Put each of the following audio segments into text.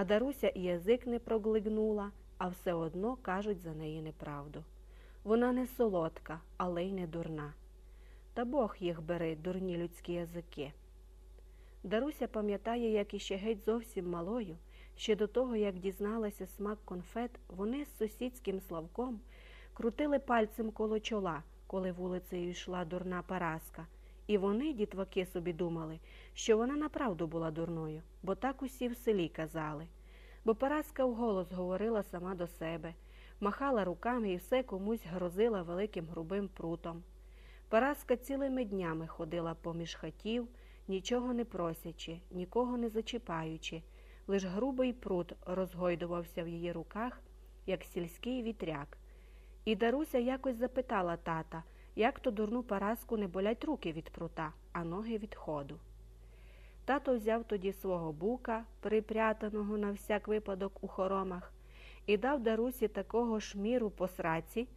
А Даруся і язик не проглигнула, а все одно кажуть за неї неправду. Вона не солодка, але й не дурна. Та Бог їх бере, дурні людські язики. Даруся пам'ятає, як іще геть зовсім малою, ще до того, як дізналася смак конфет, вони з сусідським Славком крутили пальцем коло чола, коли вулицею йшла дурна Параска. І вони, дітваки, собі думали, що вона направду була дурною, бо так усі в селі казали. Бо Параска вголос говорила сама до себе, махала руками і все комусь грозила великим грубим прутом. Параска цілими днями ходила поміж хатів, нічого не просячи, нікого не зачіпаючи, лиш грубий прут розгойдувався в її руках, як сільський вітряк. І Даруся якось запитала тата, як то дурну Параску не болять руки від прута, а ноги від ходу. Тато взяв тоді свого бука, припрятаного на всяк випадок у хоромах, і дав Дарусі такого шміру по сраці,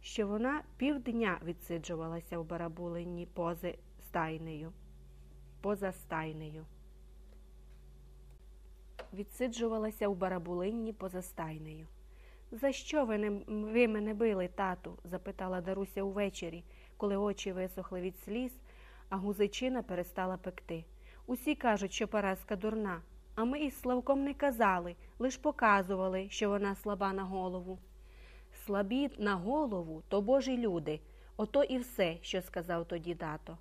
що вона півдня відсиджувалася в барабулині пози стайнею. Поза стайнею. Відсиджувалася в барабулинні поза стайнею. За що ви, не, ви мене били, тату? запитала Даруся увечері, коли очі висохли від сліз, а гузичина перестала пекти. Усі кажуть, що Параска дурна, а ми із Славком не казали, лиш показували, що вона слаба на голову. Слабі на голову то божі люди, ото і все, що сказав тоді тато.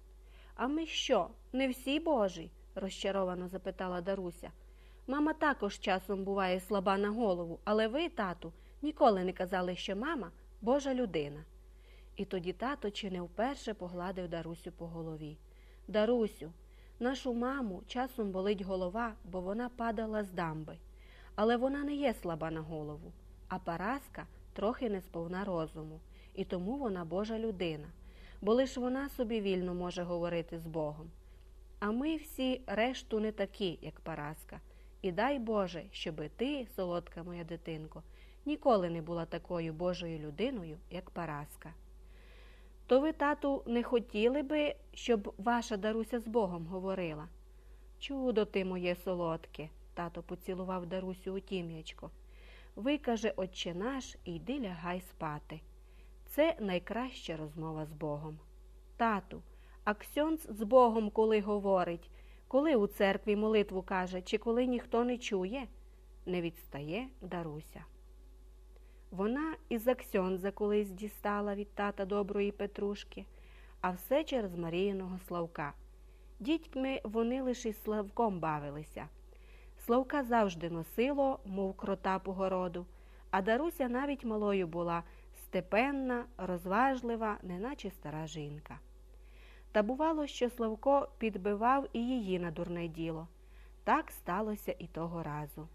А ми що, не всі божі? розчаровано запитала Даруся. Мама також часом буває слаба на голову, але ви, тату, ніколи не казали, що мама божа людина. І тоді тато чи не вперше погладив Дарусю по голові. Дарусю, нашу маму часом болить голова, бо вона падала з дамби. Але вона не є слаба на голову, а Параска трохи не сповна розуму, і тому вона Божа людина, бо лиш вона собі вільно може говорити з Богом. А ми всі решту не такі, як Параска. І дай Боже, щоби ти, солодка моя дитинко, ніколи не була такою Божою людиною, як Параска. То ви, тату, не хотіли би, щоб ваша Даруся з Богом говорила? Чудо ти моє солодке, тато поцілував Дарусю у тім'ячко. Викаже, отче наш, йди лягай спати. Це найкраща розмова з Богом. Тату, а Ксьонц з Богом коли говорить, коли у церкві молитву каже, чи коли ніхто не чує, не відстає Даруся. Вона із Аксьонза колись дістала від тата доброї Петрушки, а все через Маріїного Славка. Дітьми вони лише із Славком бавилися. Славка завжди носило, мов крота по городу, а Даруся навіть малою була степенна, розважлива, неначе стара жінка. Та бувало, що Славко підбивав і її на дурне діло. Так сталося і того разу.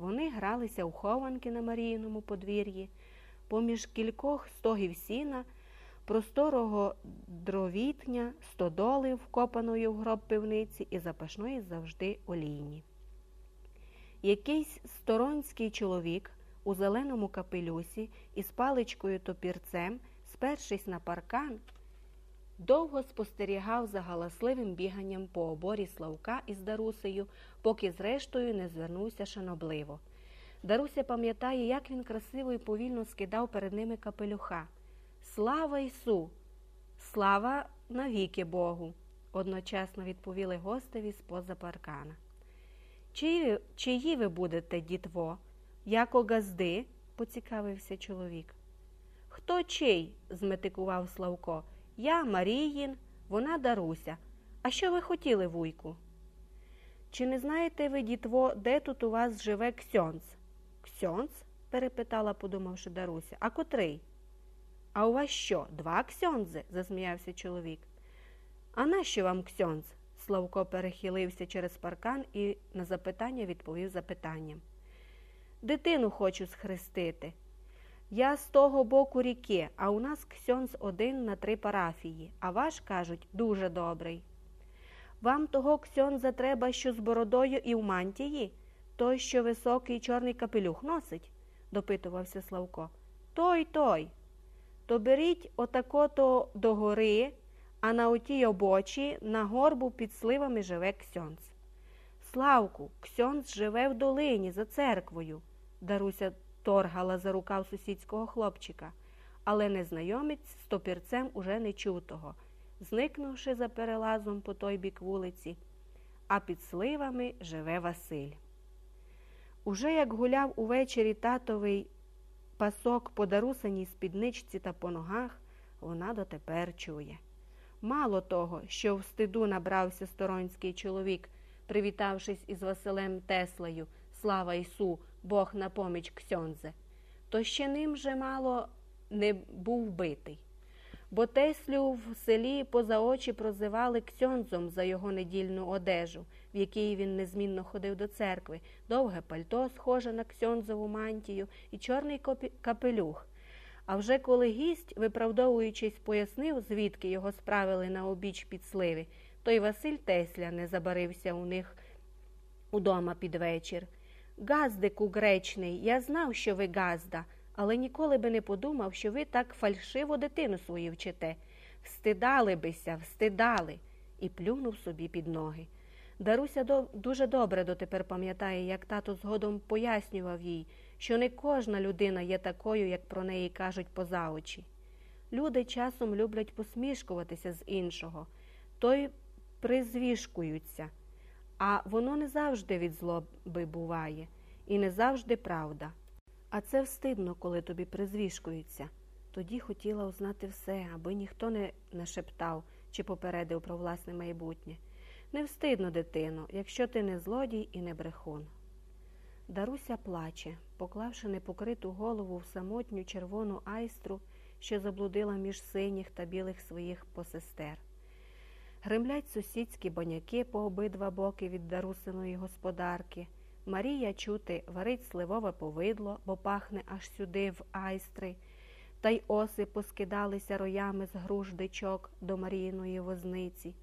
Вони гралися у хованки на Маріїному подвір'ї, поміж кількох стогів сіна, просторого дровітня, стодоли, вкопаної в гроб пивниці і запашної завжди олійні. Якийсь сторонський чоловік у зеленому капелюсі із паличкою топірцем, спершись на паркан, довго спостерігав за галасливим біганням по оборі Славка із Дарусею, поки зрештою не звернувся шанобливо. Даруся пам'ятає, як він красиво і повільно скидав перед ними капелюха. Слава Ісу! Слава навіки Богу! одночасно відповіли гостеві з поза паркана. Чиї, чиї ви будете, дітво? Яко газди? поцікавився чоловік. Хто чий? зметикував Славко. Я Маріїн, вона Даруся. А що ви хотіли, вуйку? Чи не знаєте ви, дітво, де тут у вас живе Ксьонц? Ксьонц? перепитала, подумавши Даруся. А котрий? А у вас що, два ксьонзи? засміявся чоловік. А нащо вам ксьонз? Славко перехилився через паркан і на запитання відповів запитанням. Дитину хочу схрестити. Я з того боку ріки, а у нас ксьонз один на три парафії, а ваш, кажуть, дуже добрий. Вам того ксьонза треба, що з бородою і в мантії, той, що високий чорний капелюх носить, допитувався Славко. Той той. То беріть отако-то до гори, а на отій обочі на горбу під сливами живе ксьонз. Славку, Ксьонз живе в долині за церквою. Даруся торгала за рукав сусідського хлопчика, але незнайомець з топірцем уже не чув того, зникнувши за перелазом по той бік вулиці, а під сливами живе Василь. Уже як гуляв увечері татовий пасок по дарусаній спідничці та по ногах, вона дотепер чує. Мало того, що в стиду набрався сторонський чоловік, привітавшись із Василем Теслею, слава Ісу, Бог на поміч Ксьонзе, то ще ним же мало не був битий. Бо Теслю в селі поза очі прозивали Ксьонзом за його недільну одежу, в якій він незмінно ходив до церкви, довге пальто, схоже на Ксьонзову мантію і чорний капелюх. А вже коли гість, виправдовуючись, пояснив, звідки його справили на обіч під сливи, то й Василь Тесля не забарився у них удома під вечір. Газдику гречний, я знав, що ви газда, але ніколи би не подумав, що ви так фальшиво дитину свою вчите. Встидали бися, встидали, і плюнув собі під ноги. Даруся до... дуже добре дотепер пам'ятає, як тато згодом пояснював їй, що не кожна людина є такою, як про неї кажуть поза очі. Люди часом люблять посмішкуватися з іншого, той призвішкуються, а воно не завжди від злоби буває, і не завжди правда. А це встидно, коли тобі призвішкуються. Тоді хотіла узнати все, аби ніхто не нашептав чи попередив про власне майбутнє. Не встидно, дитино, якщо ти не злодій і не брехун. Даруся плаче, поклавши непокриту голову в самотню червону айстру, що заблудила між синіх та білих своїх посестер. Гремлять сусідські баняки по обидва боки від дарусиної господарки. Марія чути варить сливове повидло, бо пахне аж сюди в айстри, та й оси поскидалися роями з груш дичок до Маріїної возниці.